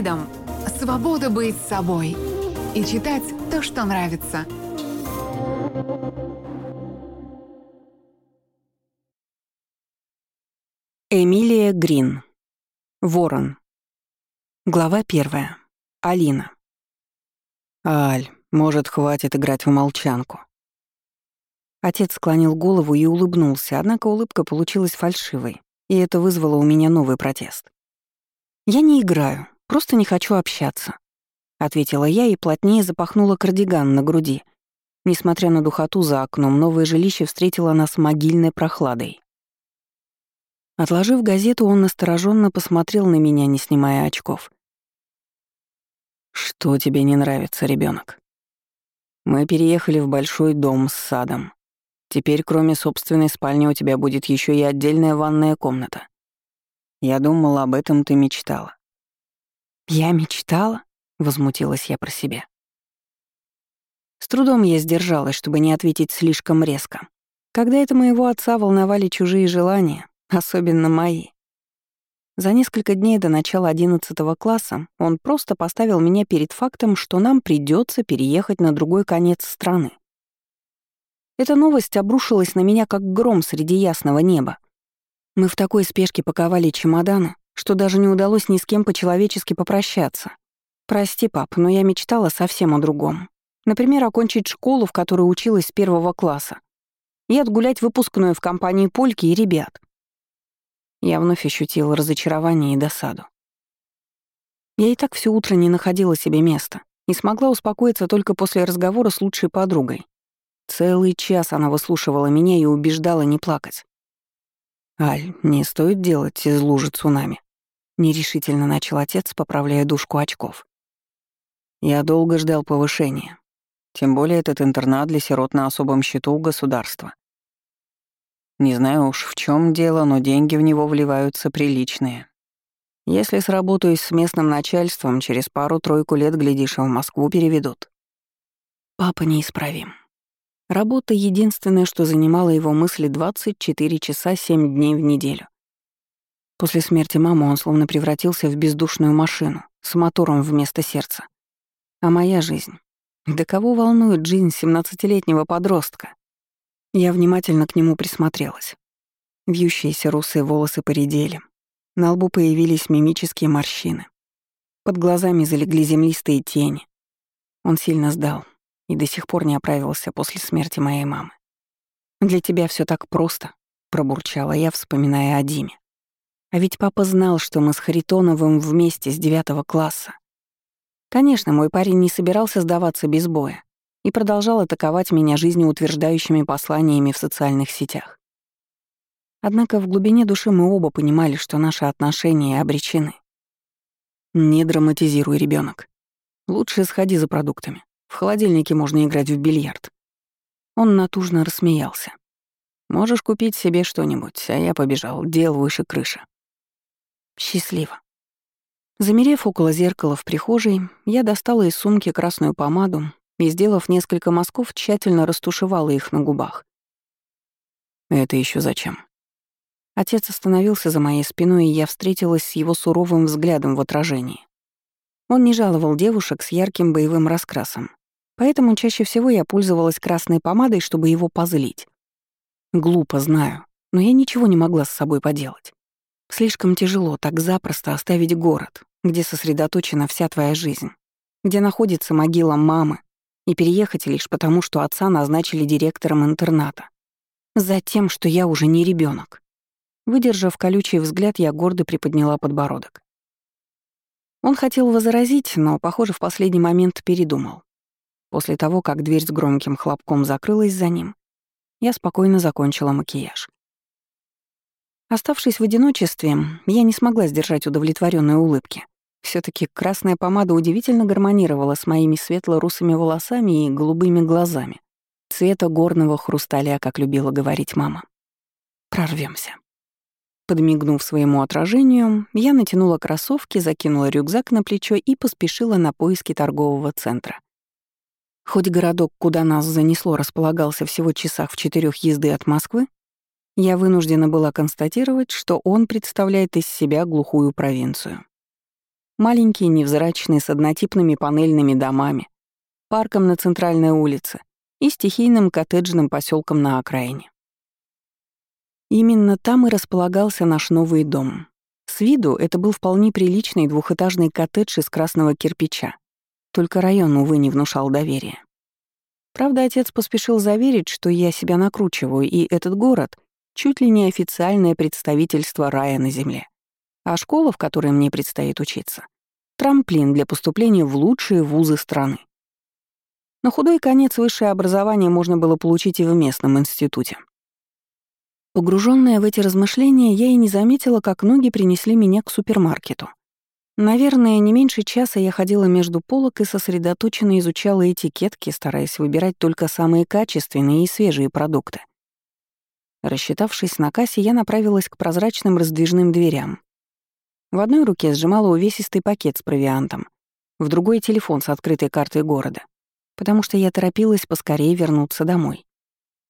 Freedom – свобода быть собой и читать то, что нравится. Эмилия Грин. Ворон. Глава первая. Алина. «Аль, может, хватит играть в молчанку?» Отец склонил голову и улыбнулся, однако улыбка получилась фальшивой, и это вызвало у меня новый протест. «Я не играю, просто не хочу общаться», — ответила я и плотнее запахнула кардиган на груди. Несмотря на духоту за окном, новое жилище встретило нас могильной прохладой. Отложив газету, он настороженно посмотрел на меня, не снимая очков. «Что тебе не нравится, ребенок? Мы переехали в большой дом с садом. Теперь, кроме собственной спальни, у тебя будет еще и отдельная ванная комната. Я думала, об этом ты мечтала». «Я мечтала?» — возмутилась я про себя. С трудом я сдержалась, чтобы не ответить слишком резко. Когда это моего отца волновали чужие желания, особенно мои. За несколько дней до начала 11 класса он просто поставил меня перед фактом, что нам придется переехать на другой конец страны. Эта новость обрушилась на меня как гром среди ясного неба. Мы в такой спешке паковали чемоданы, что даже не удалось ни с кем по-человечески попрощаться. Прости, пап, но я мечтала совсем о другом. Например, окончить школу, в которой училась с первого класса, и отгулять выпускную в компании Польки и ребят. Я вновь ощутила разочарование и досаду. Я и так все утро не находила себе места и смогла успокоиться только после разговора с лучшей подругой. Целый час она выслушивала меня и убеждала не плакать. «Аль, не стоит делать из лужи цунами», — нерешительно начал отец, поправляя дужку очков. «Я долго ждал повышения. Тем более этот интернат для сирот на особом счету у государства. Не знаю уж в чем дело, но деньги в него вливаются приличные. Если сработаюсь с местным начальством, через пару-тройку лет, глядишь, в Москву переведут. Папа неисправим. Работа — единственное, что занимало его мысли 24 часа 7 дней в неделю. После смерти мамы он словно превратился в бездушную машину с мотором вместо сердца. А моя жизнь? Да кого волнует жизнь 17-летнего подростка? Я внимательно к нему присмотрелась. Вьющиеся русые волосы поредели. На лбу появились мимические морщины. Под глазами залегли землистые тени. Он сильно сдал и до сих пор не оправился после смерти моей мамы. «Для тебя все так просто», — пробурчала я, вспоминая о Диме. А ведь папа знал, что мы с Харитоновым вместе с девятого класса. Конечно, мой парень не собирался сдаваться без боя и продолжал атаковать меня жизнеутверждающими посланиями в социальных сетях. Однако в глубине души мы оба понимали, что наши отношения обречены. Не драматизируй, ребенок. Лучше сходи за продуктами. В холодильнике можно играть в бильярд. Он натужно рассмеялся. Можешь купить себе что-нибудь, а я побежал, дел выше крыши. Счастливо. Замерев около зеркала в прихожей, я достала из сумки красную помаду, и, сделав несколько мазков, тщательно растушевала их на губах. «Это еще зачем?» Отец остановился за моей спиной, и я встретилась с его суровым взглядом в отражении. Он не жаловал девушек с ярким боевым раскрасом, поэтому чаще всего я пользовалась красной помадой, чтобы его позлить. Глупо, знаю, но я ничего не могла с собой поделать. Слишком тяжело так запросто оставить город, где сосредоточена вся твоя жизнь, где находится могила мамы, и переехать лишь потому, что отца назначили директором интерната. Затем, что я уже не ребенок. Выдержав колючий взгляд, я гордо приподняла подбородок. Он хотел возразить, но, похоже, в последний момент передумал. После того, как дверь с громким хлопком закрылась за ним, я спокойно закончила макияж. Оставшись в одиночестве, я не смогла сдержать удовлетворенной улыбки все таки красная помада удивительно гармонировала с моими светло-русыми волосами и голубыми глазами. Цвета горного хрусталя, как любила говорить мама. Прорвемся. Подмигнув своему отражению, я натянула кроссовки, закинула рюкзак на плечо и поспешила на поиски торгового центра. Хоть городок, куда нас занесло, располагался всего часах в четырех езды от Москвы, я вынуждена была констатировать, что он представляет из себя глухую провинцию. Маленький, невзрачный, с однотипными панельными домами, парком на центральной улице и стихийным коттеджным поселком на окраине. Именно там и располагался наш новый дом. С виду это был вполне приличный двухэтажный коттедж из красного кирпича. Только район, увы, не внушал доверия. Правда, отец поспешил заверить, что я себя накручиваю, и этот город — чуть ли не официальное представительство рая на земле. А школа, в которой мне предстоит учиться — трамплин для поступления в лучшие вузы страны. На худой конец высшее образование можно было получить и в местном институте. Погруженная в эти размышления, я и не заметила, как ноги принесли меня к супермаркету. Наверное, не меньше часа я ходила между полок и сосредоточенно изучала этикетки, стараясь выбирать только самые качественные и свежие продукты. Рассчитавшись на кассе, я направилась к прозрачным раздвижным дверям. В одной руке сжимала увесистый пакет с провиантом, в другой — телефон с открытой картой города потому что я торопилась поскорее вернуться домой.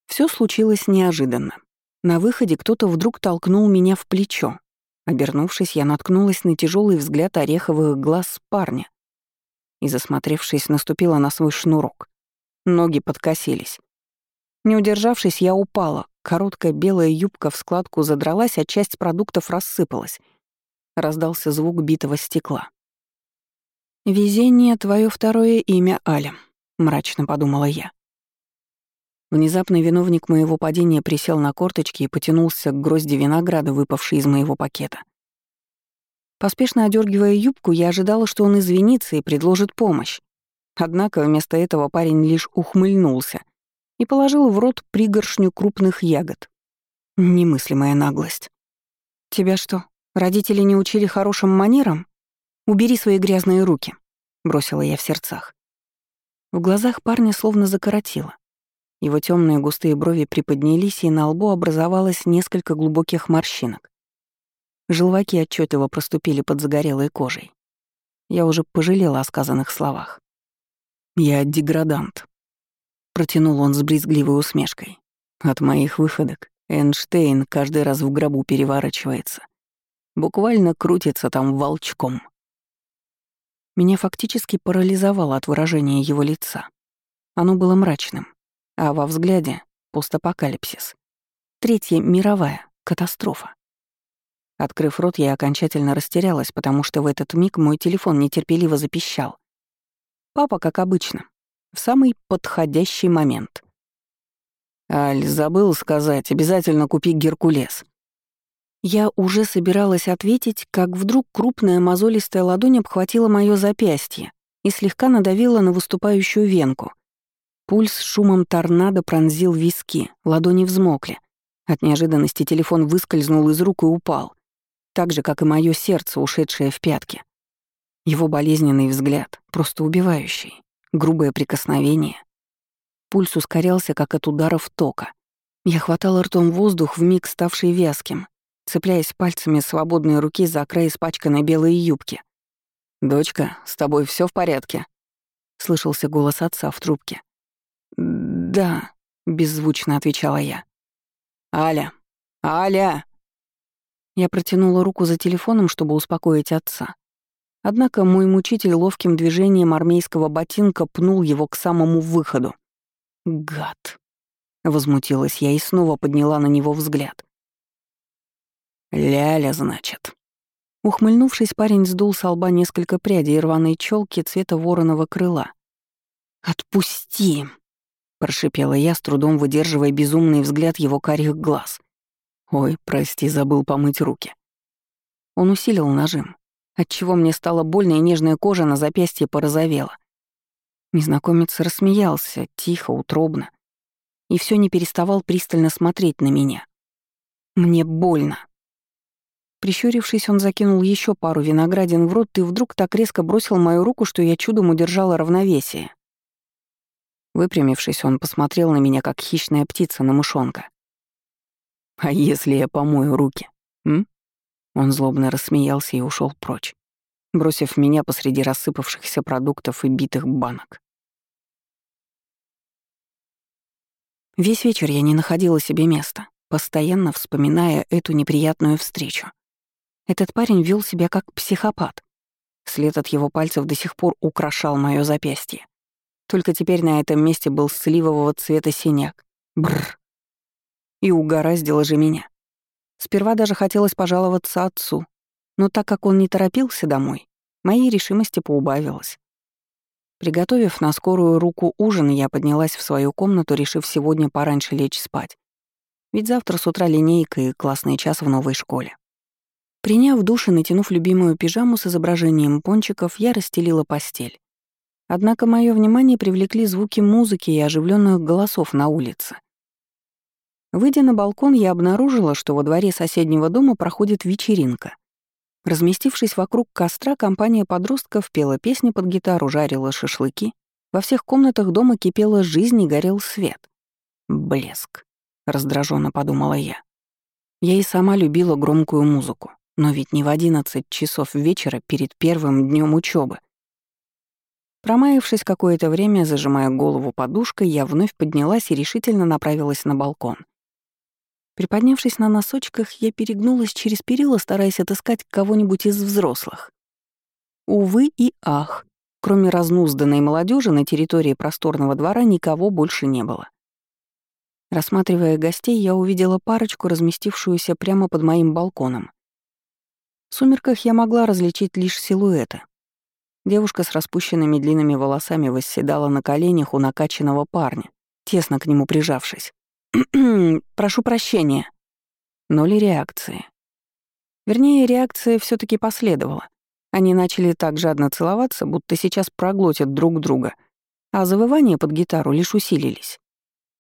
Все случилось неожиданно. На выходе кто-то вдруг толкнул меня в плечо. Обернувшись, я наткнулась на тяжелый взгляд ореховых глаз парня и, засмотревшись, наступила на свой шнурок. Ноги подкосились. Не удержавшись, я упала. Короткая белая юбка в складку задралась, а часть продуктов рассыпалась. Раздался звук битого стекла. «Везение — твое второе имя, Аля», мрачно подумала я. Внезапно виновник моего падения присел на корточки и потянулся к грозди винограда, выпавшей из моего пакета. Поспешно одергивая юбку, я ожидала, что он извинится и предложит помощь. Однако вместо этого парень лишь ухмыльнулся и положил в рот пригоршню крупных ягод. Немыслимая наглость. «Тебя что, родители не учили хорошим манерам? Убери свои грязные руки», — бросила я в сердцах. В глазах парня словно закоротило. Его темные густые брови приподнялись, и на лбу образовалось несколько глубоких морщинок. Желваки отчетливо проступили под загорелой кожей. Я уже пожалела о сказанных словах. «Я деградант», — протянул он с брезгливой усмешкой. «От моих выходок Эйнштейн каждый раз в гробу переворачивается. Буквально крутится там волчком». Меня фактически парализовало от выражения его лица. Оно было мрачным, а во взгляде — постапокалипсис. Третья мировая катастрофа. Открыв рот, я окончательно растерялась, потому что в этот миг мой телефон нетерпеливо запищал. Папа, как обычно, в самый подходящий момент. «Аль, забыл сказать, обязательно купи Геркулес», я уже собиралась ответить, как вдруг крупная мозолистая ладонь обхватила моё запястье и слегка надавила на выступающую венку. Пульс шумом торнадо пронзил виски, ладони взмокли. От неожиданности телефон выскользнул из рук и упал, так же, как и моё сердце, ушедшее в пятки. Его болезненный взгляд, просто убивающий, грубое прикосновение. Пульс ускорялся, как от ударов тока. Я хватала ртом воздух, вмиг ставший вязким, цепляясь пальцами свободной руки за край испачканной белой юбки. «Дочка, с тобой все в порядке?» — слышался голос отца в трубке. «Да», — беззвучно отвечала я. «Аля! Аля!» Я протянула руку за телефоном, чтобы успокоить отца. Однако мой мучитель ловким движением армейского ботинка пнул его к самому выходу. «Гад!» — возмутилась я и снова подняла на него взгляд. «Ляля, значит». Ухмыльнувшись, парень сдул с лба несколько прядей рваной челки цвета вороного крыла. «Отпусти!» — прошипела я, с трудом выдерживая безумный взгляд его карих глаз. «Ой, прости, забыл помыть руки». Он усилил нажим, отчего мне стало больно, и нежная кожа на запястье порозовела. Незнакомец рассмеялся, тихо, утробно, и все не переставал пристально смотреть на меня. «Мне больно», Прищурившись, он закинул еще пару виноградин в рот и вдруг так резко бросил мою руку, что я чудом удержала равновесие. Выпрямившись, он посмотрел на меня, как хищная птица на мышонка. «А если я помою руки, м?» Он злобно рассмеялся и ушел прочь, бросив меня посреди рассыпавшихся продуктов и битых банок. Весь вечер я не находила себе места, постоянно вспоминая эту неприятную встречу. Этот парень вел себя как психопат. След от его пальцев до сих пор украшал мое запястье. Только теперь на этом месте был сливового цвета синяк. Бррр. И угораздило же меня. Сперва даже хотелось пожаловаться отцу, но так как он не торопился домой, моей решимости поубавилось. Приготовив на скорую руку ужин, я поднялась в свою комнату, решив сегодня пораньше лечь спать. Ведь завтра с утра линейка и классный час в новой школе. Приняв душ и натянув любимую пижаму с изображением пончиков, я расстелила постель. Однако мое внимание привлекли звуки музыки и оживленных голосов на улице. Выйдя на балкон, я обнаружила, что во дворе соседнего дома проходит вечеринка. Разместившись вокруг костра, компания подростков пела песни под гитару, жарила шашлыки. Во всех комнатах дома кипела жизнь и горел свет. «Блеск», — раздраженно подумала я. Я и сама любила громкую музыку, но ведь не в одиннадцать часов вечера перед первым днем учебы. Промаявшись какое-то время, зажимая голову подушкой, я вновь поднялась и решительно направилась на балкон. Приподнявшись на носочках, я перегнулась через перила, стараясь отыскать кого-нибудь из взрослых. Увы и ах, кроме разнузданной молодежи на территории просторного двора никого больше не было. Рассматривая гостей, я увидела парочку, разместившуюся прямо под моим балконом. В сумерках я могла различить лишь силуэты. Девушка с распущенными длинными волосами восседала на коленях у накачанного парня, тесно к нему прижавшись. Прошу прощения. Ноль реакции. Вернее, реакция все таки последовала. Они начали так жадно целоваться, будто сейчас проглотят друг друга, а завывания под гитару лишь усилились.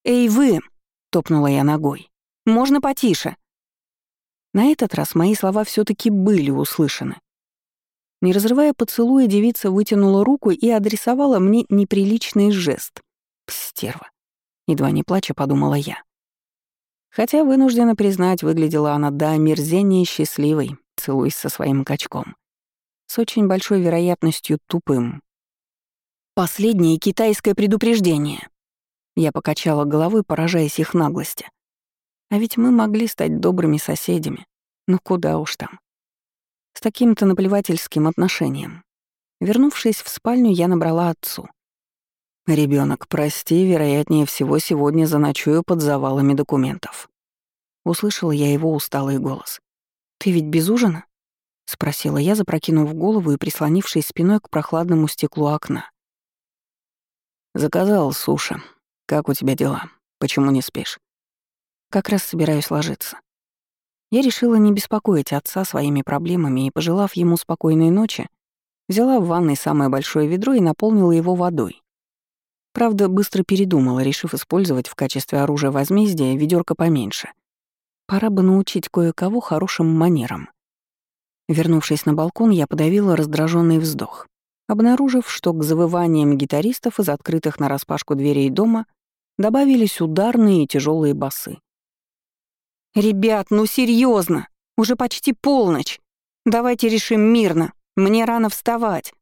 «Эй, вы!» — топнула я ногой. «Можно потише?» На этот раз мои слова все таки были услышаны. Не разрывая поцелуя, девица вытянула руку и адресовала мне неприличный жест. Пстерва. Едва не плача, подумала я. Хотя, вынуждена признать, выглядела она до омерзения счастливой, целуясь со своим качком. С очень большой вероятностью тупым. «Последнее китайское предупреждение». Я покачала головой, поражаясь их наглости. А ведь мы могли стать добрыми соседями. Ну куда уж там. С таким-то наплевательским отношением. Вернувшись в спальню, я набрала отцу. Ребенок, прости, вероятнее всего, сегодня заночую под завалами документов. Услышала я его усталый голос. «Ты ведь без ужина?» — спросила я, запрокинув голову и прислонившись спиной к прохладному стеклу окна. «Заказал суши. Как у тебя дела? Почему не спишь?» «Как раз собираюсь ложиться». Я решила не беспокоить отца своими проблемами и, пожелав ему спокойной ночи, взяла в ванной самое большое ведро и наполнила его водой. Правда, быстро передумала, решив использовать в качестве оружия возмездия ведерко поменьше. Пора бы научить кое-кого хорошим манерам. Вернувшись на балкон, я подавила раздраженный вздох, обнаружив, что к завываниям гитаристов из открытых нараспашку дверей дома добавились ударные и тяжелые басы. «Ребят, ну серьезно, Уже почти полночь! Давайте решим мирно, мне рано вставать!»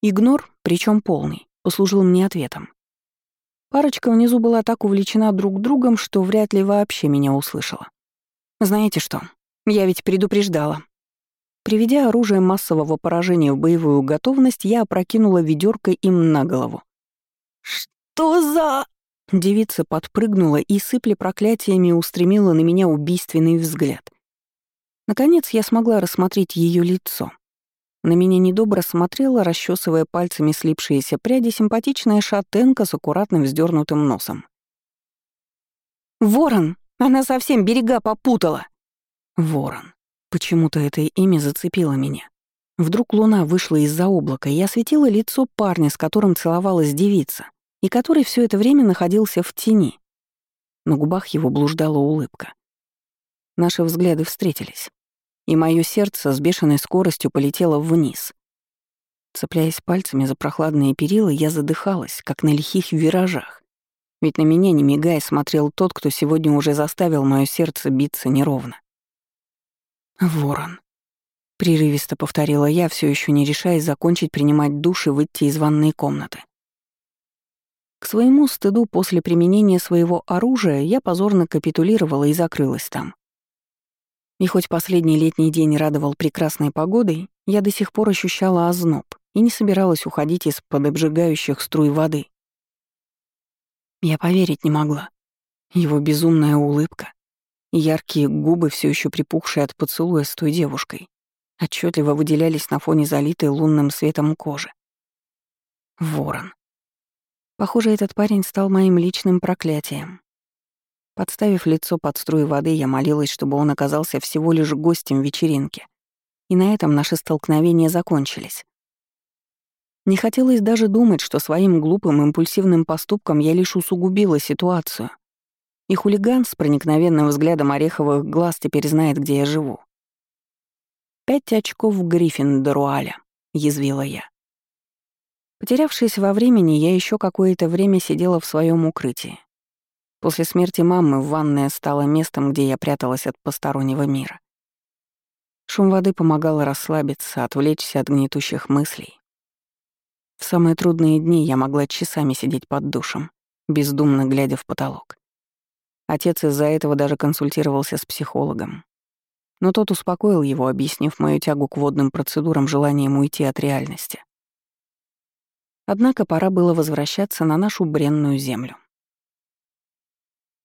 Игнор, причем полный, послужил мне ответом. Парочка внизу была так увлечена друг другом, что вряд ли вообще меня услышала. Знаете что, я ведь предупреждала. Приведя оружие массового поражения в боевую готовность, я опрокинула ведерко им на голову. «Что за...» Девица подпрыгнула и, сыпля проклятиями, устремила на меня убийственный взгляд. Наконец я смогла рассмотреть ее лицо — на меня недобро смотрела, расчесывая пальцами слипшиеся пряди, симпатичная шатенка с аккуратным вздернутым носом. «Ворон! Она совсем берега попутала!» «Ворон. Почему-то это имя зацепило меня. Вдруг луна вышла из-за облака и осветила лицо парня, с которым целовалась девица, и который все это время находился в тени. На губах его блуждала улыбка. Наши взгляды встретились и мое сердце с бешеной скоростью полетело вниз. Цепляясь пальцами за прохладные перила, я задыхалась, как на лихих виражах. Ведь на меня, не мигая, смотрел тот, кто сегодня уже заставил мое сердце биться неровно. «Ворон», — прерывисто повторила я, все еще не решаясь закончить принимать душ и выйти из ванной комнаты. К своему стыду после применения своего оружия я позорно капитулировала и закрылась там. И хоть последний летний день радовал прекрасной погодой, Я до сих пор ощущала озноб и не собиралась уходить из-под обжигающих струй воды. Я поверить не могла. Его безумная улыбка, яркие губы, все еще припухшие от поцелуя с той девушкой, отчетливо выделялись на фоне залитой лунным светом кожи. Ворон. Похоже, этот парень стал моим личным проклятием. Подставив лицо под струи воды, я молилась, чтобы он оказался всего лишь гостем вечеринки. И на этом наши столкновения закончились. Не хотелось даже думать, что своим глупым импульсивным поступком я лишь усугубила ситуацию. И хулиган с проникновенным взглядом ореховых глаз теперь знает, где я живу. «Пять очков Гриффиндоруаля», — язвила я. Потерявшись во времени, я еще какое-то время сидела в своем укрытии. После смерти мамы ванная стала местом, где я пряталась от постороннего мира. Шум воды помогал расслабиться, отвлечься от гнетущих мыслей. В самые трудные дни я могла часами сидеть под душем, бездумно глядя в потолок. Отец из-за этого даже консультировался с психологом. Но тот успокоил его, объяснив мою тягу к водным процедурам желанием уйти от реальности. Однако пора было возвращаться на нашу бренную землю.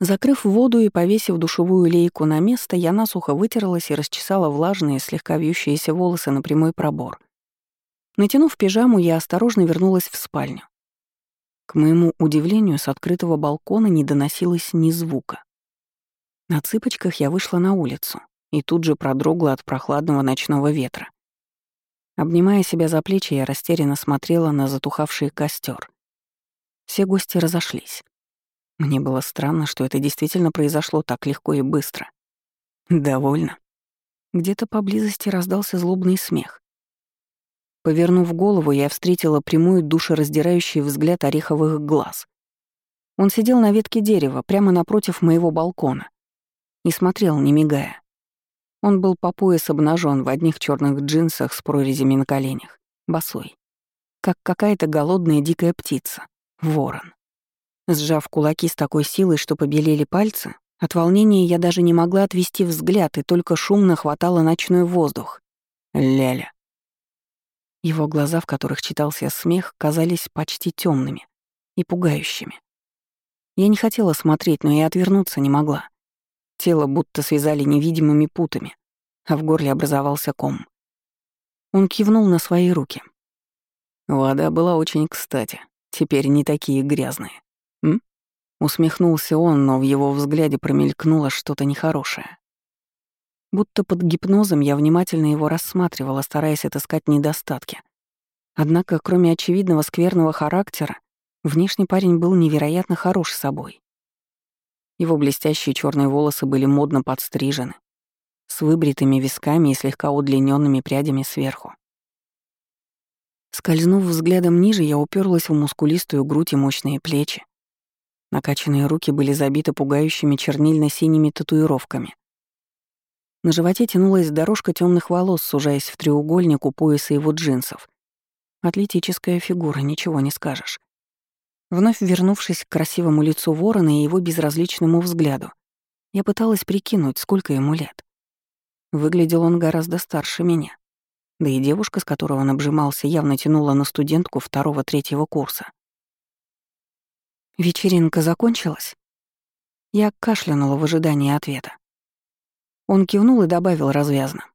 Закрыв воду и повесив душевую лейку на место, я насухо вытерлась и расчесала влажные, слегка вьющиеся волосы на прямой пробор. Натянув пижаму, я осторожно вернулась в спальню. К моему удивлению, с открытого балкона не доносилось ни звука. На цыпочках я вышла на улицу и тут же продрогла от прохладного ночного ветра. Обнимая себя за плечи, я растерянно смотрела на затухавший костер. Все гости разошлись. Мне было странно, что это действительно произошло так легко и быстро. Довольно. Где-то поблизости раздался злобный смех. Повернув голову, я встретила прямой душераздирающий взгляд ореховых глаз. Он сидел на ветке дерева, прямо напротив моего балкона, и смотрел, не мигая. Он был по пояс обнажен в одних черных джинсах с прорезями на коленях, босой. Как какая-то голодная дикая птица. Ворон. Сжав кулаки с такой силой, что побелели пальцы, от волнения я даже не могла отвести взгляд и только шумно хватала ночной воздух. Ляля. Его глаза, в которых читался смех, казались почти темными и пугающими. Я не хотела смотреть, но и отвернуться не могла. Тело будто связали невидимыми путами, а в горле образовался ком. Он кивнул на свои руки. Вода была очень кстати, теперь не такие грязные. Усмехнулся он, но в его взгляде промелькнуло что-то нехорошее. Будто под гипнозом я внимательно его рассматривала, стараясь отыскать недостатки. Однако, кроме очевидного скверного характера, внешний парень был невероятно хорош собой. Его блестящие черные волосы были модно подстрижены, с выбритыми висками и слегка удлиненными прядями сверху. Скользнув взглядом ниже, я уперлась в мускулистую грудь и мощные плечи. Накачанные руки были забиты пугающими чернильно-синими татуировками. На животе тянулась дорожка темных волос, сужаясь в треугольник у пояса его джинсов. Атлетическая фигура, ничего не скажешь. Вновь вернувшись к красивому лицу ворона и его безразличному взгляду, я пыталась прикинуть, сколько ему лет. Выглядел он гораздо старше меня. Да и девушка, с которой он обжимался, явно тянула на студентку второго-третьего курса. Вечеринка закончилась? Я кашлянула в ожидании ответа. Он кивнул и добавил развязно.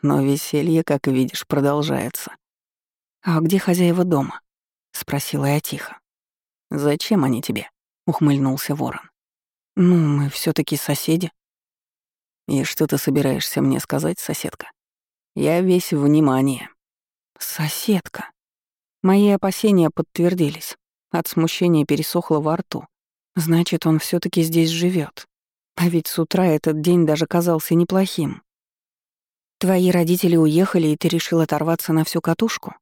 Но веселье, как видишь, продолжается. «А где хозяева дома?» — спросила я тихо. «Зачем они тебе?» — ухмыльнулся ворон. «Ну, мы все таки соседи». «И что ты собираешься мне сказать, соседка?» «Я весь внимание». «Соседка». Мои опасения подтвердились. От смущения пересохло во рту. Значит, он все таки здесь живет. А ведь с утра этот день даже казался неплохим. Твои родители уехали, и ты решил оторваться на всю катушку?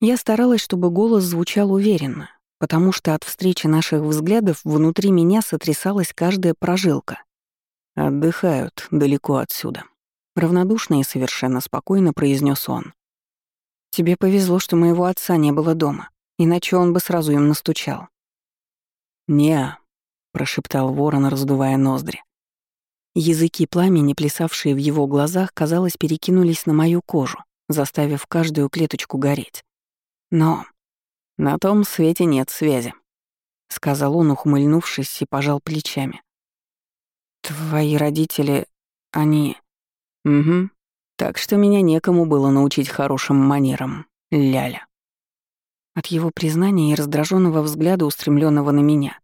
Я старалась, чтобы голос звучал уверенно, потому что от встречи наших взглядов внутри меня сотрясалась каждая прожилка. «Отдыхают далеко отсюда», — равнодушно и совершенно спокойно произнес он. «Тебе повезло, что моего отца не было дома, иначе он бы сразу им настучал». «Не-а», прошептал ворон, раздувая ноздри. Языки пламени, плясавшие в его глазах, казалось, перекинулись на мою кожу, заставив каждую клеточку гореть. Но на том свете нет связи, — сказал он, ухмыльнувшись, и пожал плечами. «Твои родители, они...» «Угу. Так что меня некому было научить хорошим манерам, ляля». От его признания и раздраженного взгляда, устремленного на меня,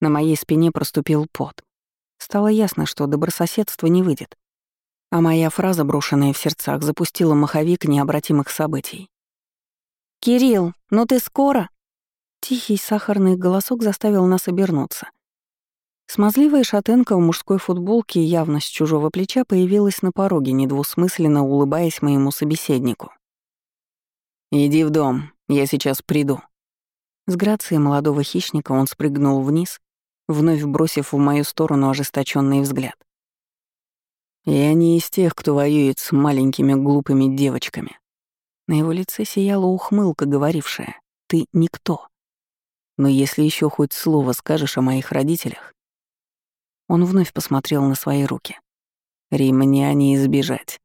на моей спине проступил пот. Стало ясно, что добрососедство не выйдет. А моя фраза, брошенная в сердцах, запустила маховик необратимых событий. «Кирилл, ну ты скоро?» Тихий сахарный голосок заставил нас обернуться. Смазливая шатенка в мужской футболке явно с чужого плеча появилась на пороге, недвусмысленно улыбаясь моему собеседнику. «Иди в дом, я сейчас приду». С грацией молодого хищника он спрыгнул вниз, вновь бросив в мою сторону ожесточенный взгляд. «Я не из тех, кто воюет с маленькими глупыми девочками». На его лице сияла ухмылка, говорившая «ты никто». Но если еще хоть слово скажешь о моих родителях... Он вновь посмотрел на свои руки. Ремня не избежать.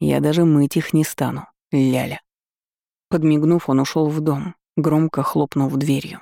Я даже мыть их не стану, ляля. Подмигнув, он ушел в дом, громко хлопнув дверью.